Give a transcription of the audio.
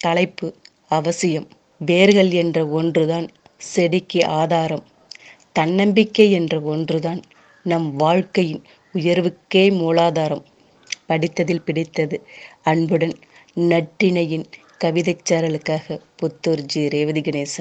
தலைப்பு அவசியம். வேர்கள் என்ற ஒன்றுதான் செடிக்கு ஆதாரம். தன்னம்பிக்கை என்ற ஒன்றுதான் நம் வாழ்க்கையின் உயர்வுக்கே மூலாதாரம். படித்ததில் பிடித்தது அன்புடன் நட்டினையின் கவிதைச் சாரலுக்காக புத்தூர் ஜி. ரேவதி கணேசன்.